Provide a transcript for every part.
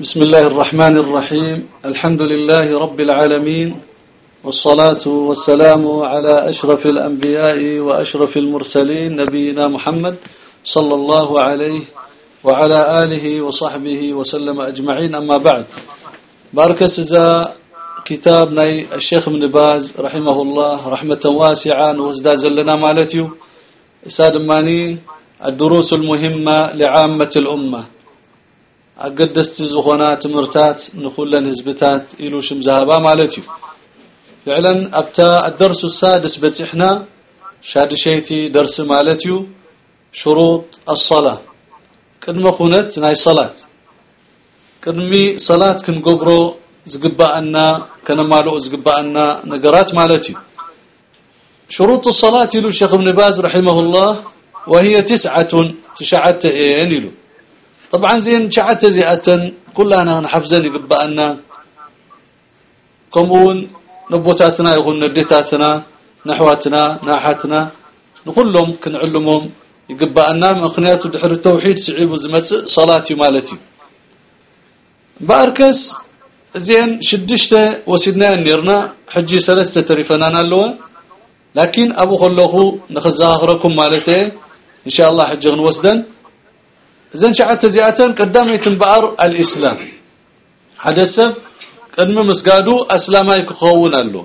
بسم الله الرحمن الرحيم. الحمد لله رب العالمين والصلاة والسلام على أشرف الأنبياء وأشرف المرسلين نبينا محمد صلى الله عليه وعلى آله وصحبه وسلم أجمعين. أما بعد بارك سزا كتاب ناي الشيخ ابن باز رحمه الله رحمة واسعة وازداز لنا مالتيو. ساد ماني الدروس المهمة لعامة الأمة. أقدست زخونات مرتات نخلن هزبتات إلو شم زهبا مالتيو فعلا أبتا الدرس السادس بتحنا شاد شيتي درس مالتيو شروط الصلاة قدم خونت ناي صلاة قدمي صلاة كن قبرو زقبأنا كنمالو زقبأنا نقرات مالتي شروط الصلاة له الشيخ ابن باز رحمه الله وهي تسعة تشعت اين له طبعا زين شعت زيئة كلنا نحفزن يقبأنا. كمون نبوتاتنا يقول نديتاتنا نحواتنا ناحاتنا. نقولهم كنعلمهم يقبأنا. مخنيات دحر التوحيد سعيب زمت صلاتي مالتي باركس زين شدشته وسيدنا نيرنا حجي سلسته تريفنا اللوا لكن أبو خلوخو نخزاخركم مالته إن شاء الله حجي نوسدن زين شعت زياتن قدامي تنبار الاسلام. حدث قدم مسجادو اسلامي كخون له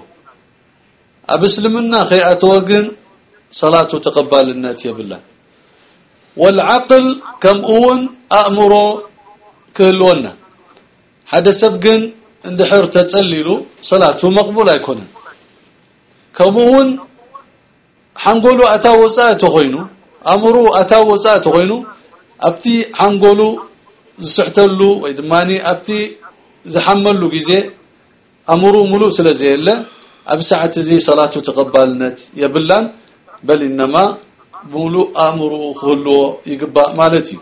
ابسلمنا خيئه وجن صلاته تقبلنات يا بالله والعقل كم اون امره كلونا حدا سبقن اندحر تتصليلو صلاته مقبول يكون كمون حنقولو اتا وصاته خوينو ኣብቲ ሓንጎሉ ዝስሕተሉ ወይ ድማ ኣብቲ ዝሓመሉ ግዜ ኣእምሩ ሙሉእ ስለ ዘየለ ኣብ ሰዓት እዚ ሰላቱ ተቐባልነት የብላን በል ኢነማ ሙሉእ ኣእምሩኡ ክህልዎ ይግባእ ማለት እዩ።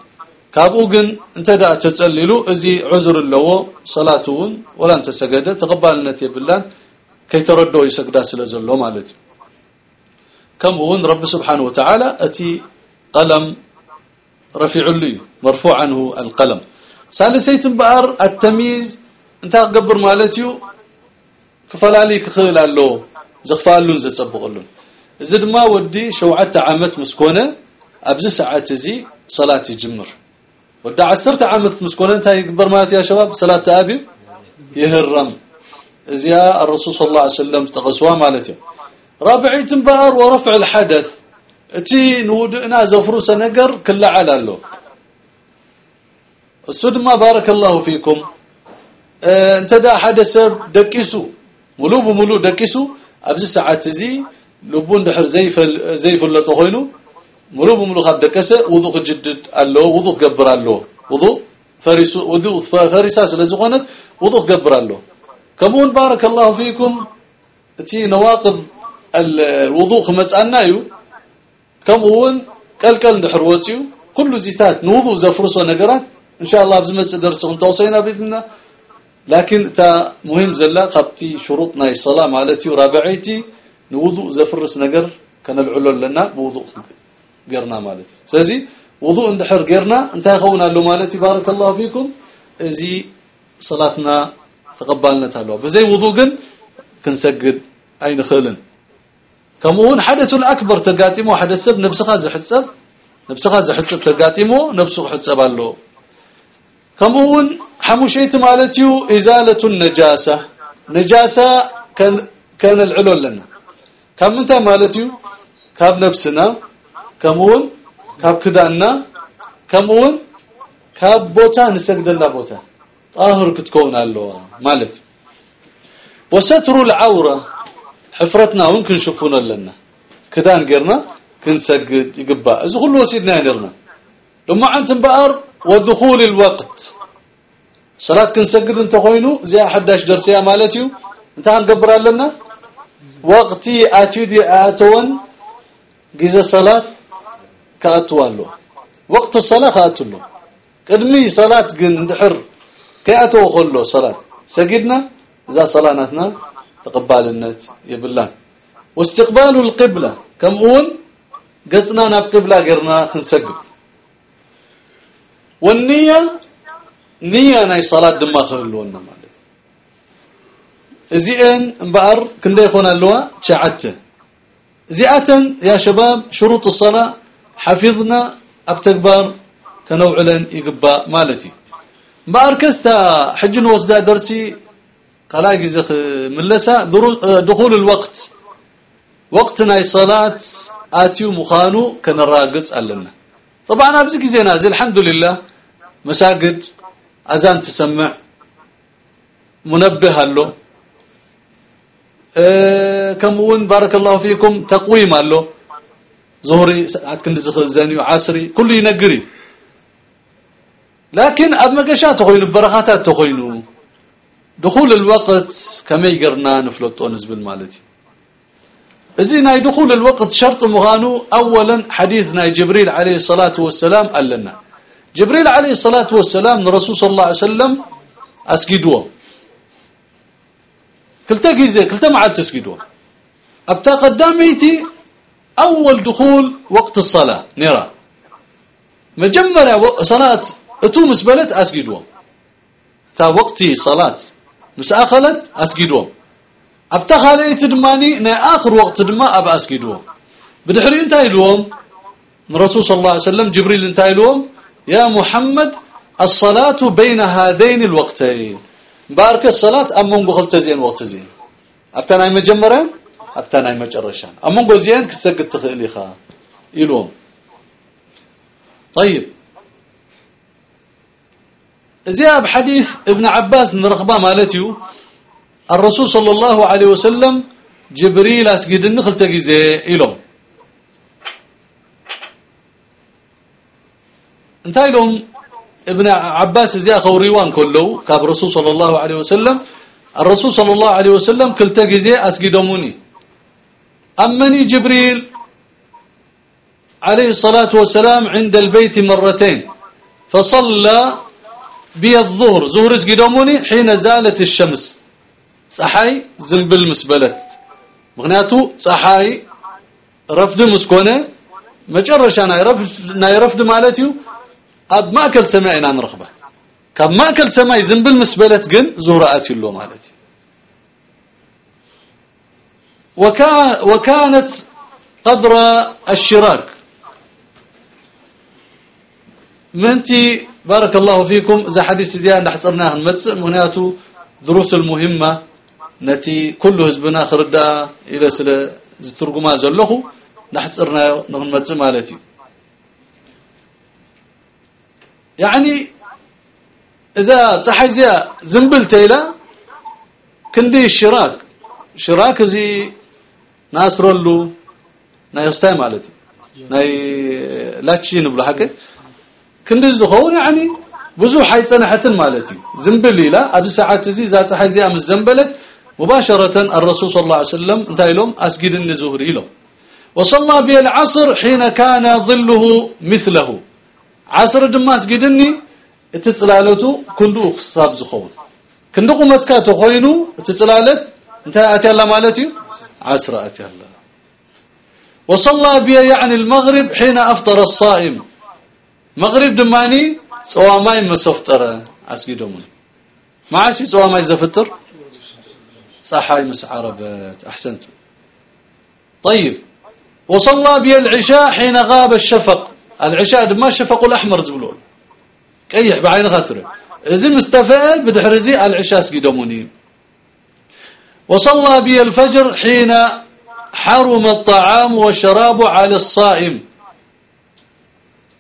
ካብኡ ግን እንተ ደኣ ተጸሊሉ እዚ ዑዝር ኣለዎ ሰላት እውን ወላ እንተሰገደ ተቐባልነት የብላን ከይተረድኦ ይሰግዳ ስለ ዘሎ ማለት እዩ። ከምኡ እውን ረቢ ስብሓን ወተዓላ እቲ ቀለም رفيع لي مرفوع عنه القلم. ثالثيت بأر التمييز انت قبر مالتيو كفلالي كخيل الله زخفالون زتصبقلون زد ما ودي شوعة عامت مسكونه ابز ساعات زي صلاه يجمر ودع عشرة عامت مسكونه انت يقبر مالت يا شباب صلاه ابي يهرم زيا الرسول صلى الله عليه وسلم تقسوا مالته رابعي تنبار ورفع الحدث اتي نودنا زفروس نقر كل على له السد ما بارك الله فيكم آه انت دا حدث دكيسو ملو بملو دكيسو ابز ساعات زي لبون دحر زي فل زي فلته خوينو ملو بملو خد دكسه وضوء جدد الله وضوء قبر الله وضوء فريسو وضوء فريسا لزغنت وضوء قبر الله كمون بارك كمون كلكل دحروتيو كل زيتات نوضو زفرسو نقرات ان شاء الله بزمت درس توصينا باذننا لكن تا مهم زلا قبتي شروطنا الصلاه مالتي ورابعيتي نوضو زفرس نقر كان العلل لنا بوضوء قرنا مالتي سازي وضوء اندحر قرنا انت خونا له مالتي بارك الله فيكم زي صلاتنا تقبلنا تهلوا بزي وضوء كن كنسجد اين خلن كمون حدث الأكبر تقاتمو حدث سب نفسها زحسب نفسها زحسب تقاتمو نفسه حسب له كمون حموشيت مالتيو إزالة النجاسة نجاسة كان كان العلو لنا كم انت مالتيو كاب نفسنا كمون كاب كدانا كمون كاب بوتا نسجد لنا بوتا طاهر كتكون له مالتي وستر العورة حفرتنا ويمكن شوفونا لنا كدان قرنا كنسجد يقبا اذا كله سيدنا نرنا لما انت بقر ودخول الوقت صلاة كنسجد انت خوينو زي 11 درسيا مالتيو انت هنقبر لنا وقتي اتيدي اتون جزء صلاة كاتوالو وقت الصلاة كاتولو قدمي صلاة جن دحر كاتو خلو صلاة سجدنا إذا صلاتنا تقبال النت يبلان واستقبال القبلة كم أول قصنا ناب قبلة قرنا خنسقب والنية نية ناي صلاة دما خلونا مالت زين بأر كندا يخون اللواء شعته زيئة يا شباب شروط الصلاة حفظنا أبتكبر كنوع لن يقبى مالتي بأر كستا حجن وصدا درسي قلاقي زخ ملسا دخول الوقت. وقتنا الصلاة آتيو مخانو كنراقص ألنا طبعا أبزك زينا زي الحمد لله. مساجد أذان تسمع. منبه له أه كمون بارك الله فيكم. تقويم له ظهري ساعات كنت زاني عصري كله ينقري. لكن أبما قشات تخوين بركاتات تخوينو. دخول الوقت كما يقرنا نفلطون نزبل مالتي إذن ناي دخول الوقت شرط مغانو أولا حديث ناي جبريل عليه الصلاة والسلام قال لنا. جبريل عليه الصلاة والسلام الرسول صلى الله عليه وسلم أسجدوه. كلتا جيزة كلتا معاد تسجدوه. أبتا قداميتي أول دخول وقت الصلاة نرى مجمرة صلاة أتو مسبلت أسجدوه. تا وقتي صلاة. مسأخلت أسجدوه أبتا خاليت دماني نا آخر وقت دما أبا أسجدوه بدحري انتهي لهم الرسول صلى الله عليه وسلم جبريل انتهي لهم يا محمد الصلاة بين هذين الوقتين. بارك الصلاة أمون قلت زين وقت زين. أبتنا مجمرة؟ أبتنا مجرشان أمون زين كسقت تخيلي خا يلوم طيب. زياب حديث ابن عباس نرخبا مالتيو الرسول صلى الله عليه وسلم جبريل أسجد النخل تجيزي إلهم. انتهي لهم ابن عباس زي خوريوان كله كاب الرسول صلى الله عليه وسلم. الرسول صلى الله عليه وسلم كل تجزي أسجدموني أمني جبريل عليه الصلاة والسلام عند البيت مرتين. فصلى بي الظهر ظهر اسجدموني حين زالت الشمس. صحاي زنبل مسبلت مغنياتو صحاي. رفض مسكونة. مجرش أنا رفض ناي رفض مالتيو. أب ماكل سماء عن رخبة كأب ماكل سماء زنبل مسبلت جن زهرات اللو مالتي. وكان وكانت قدر الشراك. منتي بارك الله فيكم. إذا حديث زيادة حصرناها المتس مناتو دروس المهمة نتي كل حزبنا خردا إلى سلا زترجما زلخو. نحصرنا نغمتس مالتي. يعني إذا تحزيا زنبل تيلا كندي الشراك شراك زي ناصر له نايستاي مالتي. ناي لاتشي نبلو كندي زخون يعني بزو حيصنحتن مالتي زنبل لا ابي ساعات زي ذات حزيا من زنبلت مباشرة الرسول صلى الله عليه وسلم انتهى لهم اسجد النزهري له وصلى به العصر حين كان ظله مثله عصر دما سجدني اتصلالتو كندو خصاب زخون كندو قمتك تخوينو اتصلالت انت اتي الله مالتي عصر اتي الله وصلى بي يعني المغرب حين افطر الصائم مغرب دماني صواماي مسفطر اسجدهم معاشي صواماي زفطر صحاي مسعربت احسنت. طيب. وصلى بي العشاء حين غاب الشفق. العشاء ما الشفق الأحمر زبلون كيح بعين خاطره. إذن مستفاد بدحرزي العشاء سقيدموني وصلى بي الفجر حين حرم الطعام والشراب على الصائم.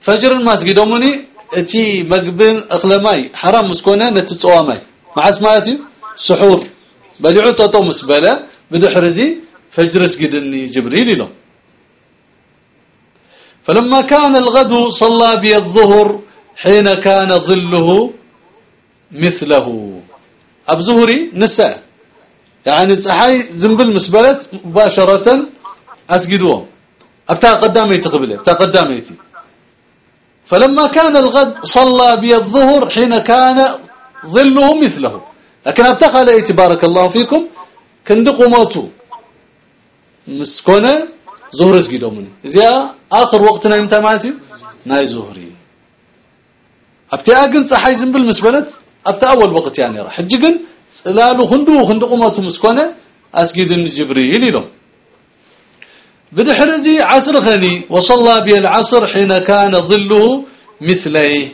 فجر ما سقيدموني اتي مقبل اخلماي حرام مسكونه نتتصواماي مع اسماتي سحور بلعو تطو مسبله بدحرزي فجر سقيدني جبريل له فلما كان الغد صلى بي الظهر حين كان ظله مثله أب زهري نساء يعني صحي زنبل مسبلت مباشرة أسجدوه أبتا قداميتي قبله أبتا قداميتي فلما كان الغد صلى بي الظهر حين كان ظله مثله. لكن أبتقى لأيتي بارك الله فيكم كندقوا موتوا مسكونة ظهر اسجدوا مني إذا آخر وقتنا إمتى ماتي ناي زهري أبتي صحي زنبل مسبلت ابتا أول وقت يعني راح. حجي لالو خندو خندو قمته مسكونة اسجد جبريل لهم. بدحرزي عصر خني وصلى به العصر حين كان ظله مثليه.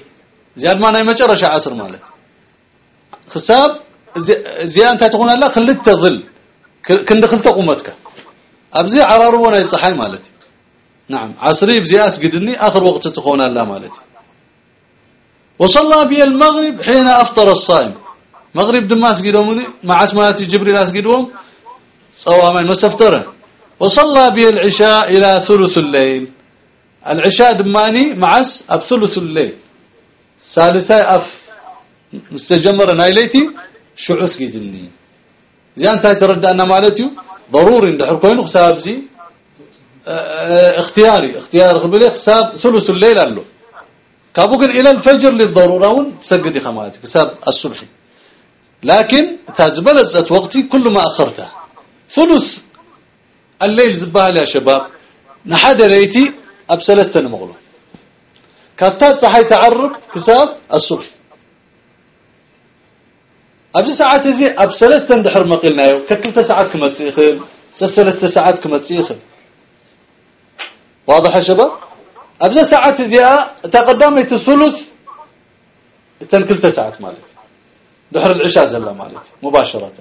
زياد ما ناي مجرش عصر مالت حساب زي انت تكون لا خلت ظل كند خلت قمتك أبزي عرار وأنا يصحي مالتي نعم عصري بزي اسجدني آخر وقت تكون لا مالتي وصلى به المغرب حين أفطر الصائم. مغرب دماس قدومني مع اسماتي جبريل أسقدوم صواما مسفتره وصلى به العشاء إلى ثلث الليل. العشاء دماني معس أب ثلث الليل. ثالثة أف مستجمر نايليتي شو عسكي جني. زي أنت ترد أن مالتي ضروري ندحر كوين حساب زي اختياري. اختيار قبلي حساب ثلث الليل قال كابوكن إلى الفجر للضرورة تسجدي خماتك حساب الصبح لكن تازبلت وقتي كل ما أخرته. ثلث الليل زبال يا شباب؟ نحد ليتي أبسلستنا مغلو كابتات صحي تعرب كساب الصبح. أبس ساعات زي أبسلستن دحر مقلنا يو. كتلت ساعات كما تسيخل سلسلست ساعات كما تسيخل. واضح يا شباب؟ أبس ساعات زي تقدمت الثلث تنكلت ساعات مالتي. دحر العشاء زلا مالتي مباشرة.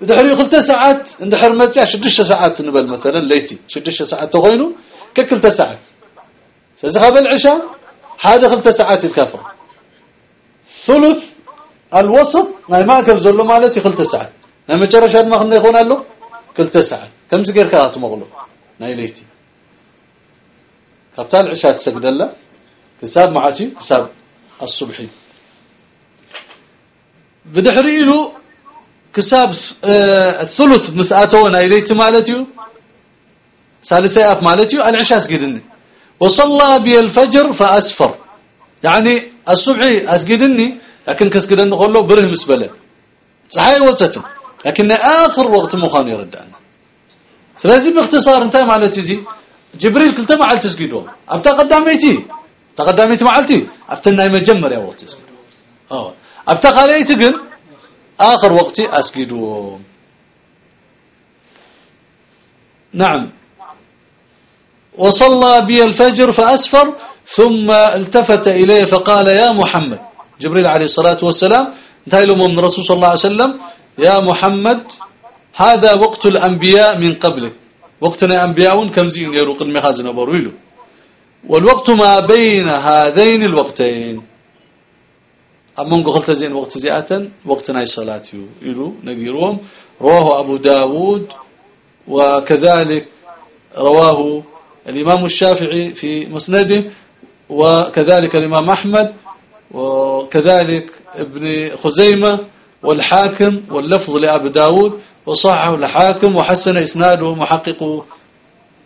بدحري خلت ساعات اندحر متى شدش ساعات نبل مثلا ليتي شدش ساعات تغينو ككلت ساعات سيزغب العشاء هذا خلت ساعات الكفر ثلث الوسط ما ماكل زلو مالتي خلت ساعات جرش هذا ما خلنا يكون له كلت ساعات كم زغير كات مغلو ناي ليتي كابتال عشاء تسجد له حساب معاسي حساب الصبحي بدحري له كساب الثلث مسأتونا إليت مالتيو ثالثة أف مالتيو العشاء سجدني وصلى بي الفجر فأسفر يعني الصبح أسجدني لكن كسجدني قول بره مسبلة صحيح وصتم لكن آخر وقت مخان يرد عنه سلازم باختصار انتهى مالتي زي جبريل كلتا معل تسجدوا أبتا قداميتي تقدميتي معلتي أبتا نايم جمر يا وقت تسجدوا أبتا قاليتي قل آخر وقتي أسجدوا نعم. وصلى بي الفجر فأسفر ثم التفت إليه فقال يا محمد. جبريل عليه الصلاة والسلام انتهي من الرسول صلى الله عليه وسلم. يا محمد هذا وقت الأنبياء من قبلك. وقتنا أنبياء كم زين يروق المخازن برويلو والوقت ما بين هذين الوقتين. أمون قلت زين وقت زيادة وقتنا الصلاة يلو نقيرهم رواه أبو داود وكذلك رواه الإمام الشافعي في مسنده وكذلك الإمام أحمد وكذلك ابن خزيمة والحاكم واللفظ لأبو داود وصححه الحاكم وحسن إسناده محقق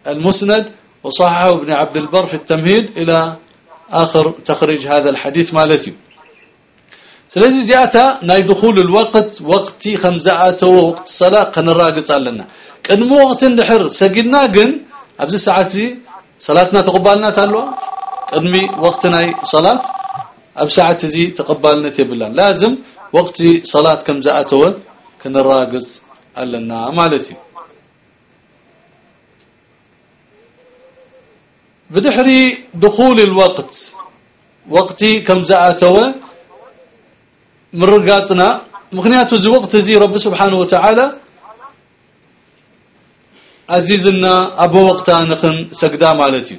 المسند وصححه ابن عبد البر في التمهيد إلى آخر تخريج هذا الحديث مالتي. سلازي زياتا ناي دخول الوقت وقتي خمزاته وقت الصلاة قنراقص لنا. قدمو وقت اندحر سجدنا قن ابز ساعتي صلاتنا تقبلنا تالو. قدمي وقت ناي صلاة أب ساعة زي تقبلنا تبلان لازم وقتي صلاة كم زاته كنراقص لنا. مالتي. بدحري دخول الوقت. وقتي كم زاته من رقاتنا مغنيات زي وقت رب سبحانه وتعالى. عزيزنا أبو وقتا نخن سقدا مالتي.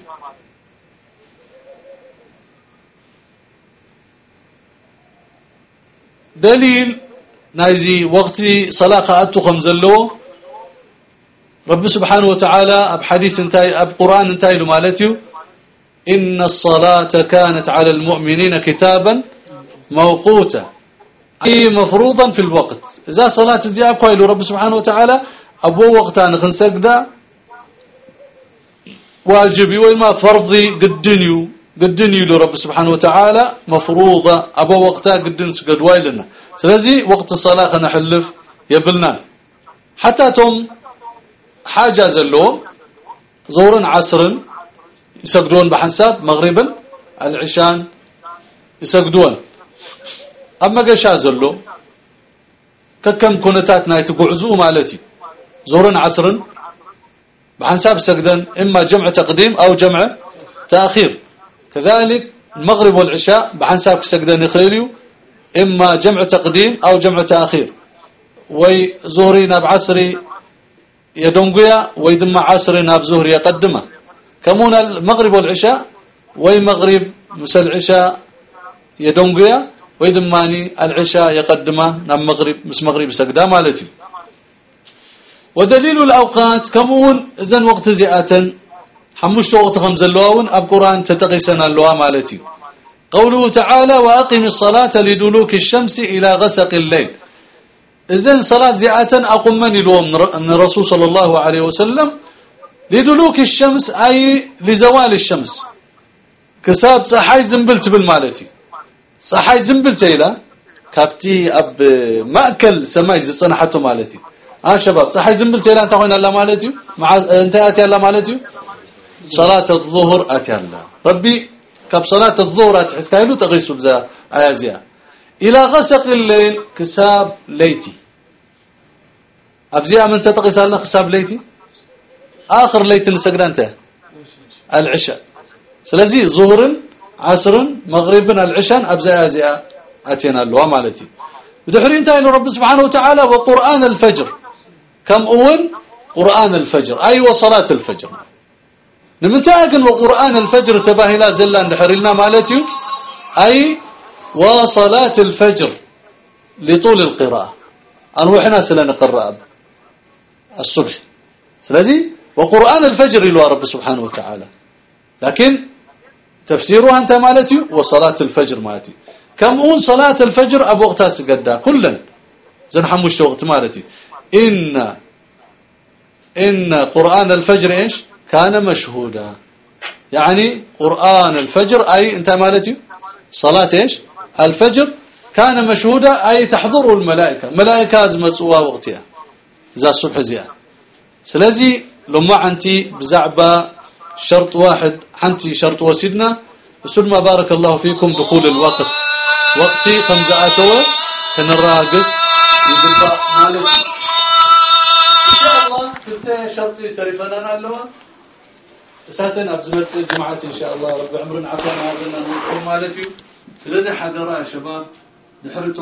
دليل نايزي وقتي صلاة أتو خمزلو رب سبحانه وتعالى أب حديث انتاي أب قرآن انتاي لمالتي إن الصلاة كانت على المؤمنين كتابا موقوتا. مفروضا في الوقت. إذا صلاة زي أكوي رب سبحانه وتعالى أبو وقتان خنسقدا واجبي وما فرضي قدنيو قدنيو لرب سبحانه وتعالى مفروضة. أبو وقتها قدن سقد وايلنا. سلازي وقت الصلاة نحلف يبلنا. حتى توم حاجة زلو زورا عصرا يسقدون بحساب مغربا العشان أما قشا زلو ككم كونتات نايت قعزو مالتي زورن عصرن بحساب سجدا إما جمع تقديم أو جمع تأخير كذلك المغرب والعشاء بحساب سجدا يخليليو إما جمع تقديم أو جمع تأخير وي زهري ناب عصري يدنقيا ويدم عصري ناب زهري يقدمه كمون المغرب والعشاء وي مغرب مسل العشاء يدنقيا ويدماني العشاء يقدمه ناب مغرب مس مغرب سجدا مالتي. ودليل الأوقات كمون إذن وقت زئة حمشت وقت خمز اللواون أب قرآن تتقسنا اللوا مالتي. قوله تعالى وأقم الصلاة لدلوك الشمس إلى غسق الليل. إذن صلاة زئة أقم من أن الرسول صلى الله عليه وسلم لدلوك الشمس أي لزوال الشمس. كساب صحاي زنبلت بالمالتي. صحاي زنبلت إلى كابتي أب مأكل سماي صنحته مالتي ها شباب صحي زنبلت إلى أنت خوينا الله مالتي مع أنت أتي الله مالتي صلاة الظهر أتي الله ربي كب صلاة الظهر أتحس كايلو تغيسوا بزا آيازيا إلى غسق الليل كساب ليتي أبزيها من تتقيس الله كساب ليتي آخر ليت نسقنا أنت العشاء سلازي ظهر عصر مغرب العشاء أبزي آزيا أتينا الله مالتي. بدحرين تايلو رب سبحانه وتعالى وقرآن الفجر. كم أول؟ قرآن الفجر. أيوة وصلاة الفجر. نمتاقن وقرآن الفجر تباهي لا زلان لنا مالتي. أي وصلاة الفجر لطول القراءة. أنوحنا سلان قراءة الصبح. سلازي؟ وقرآن الفجر إلى رب سبحانه وتعالى. لكن تفسيرها أنت مالتي؟ وصلاة الفجر مالتي. كم أون صلاة الفجر؟ أبو وقتها سقدا كلا. زن حموش وقت مالتي. إن إن قرآن الفجر إيش؟ كان مشهودا. يعني قرآن الفجر أي أنت مالتي؟ صلاة إيش؟ الفجر. كان مشهودا أي تحضره الملائكة. ملائكة زمسوا وقتها. زا الصبح زيان سلازي لما أنتي بزعبة شرط واحد حنتي شرط وسيدنا. ثم بارك الله فيكم دخول الوقت. وقتي خمسة أتوى كنراقص يدلبا مالتي إن شاء الله كنت شرطي تريفنا اللوا ساتن أبزمت جماعة إن شاء الله. رب عمرنا عفانا هذا مالتي سلازي حضراء يا شباب. نحرتوا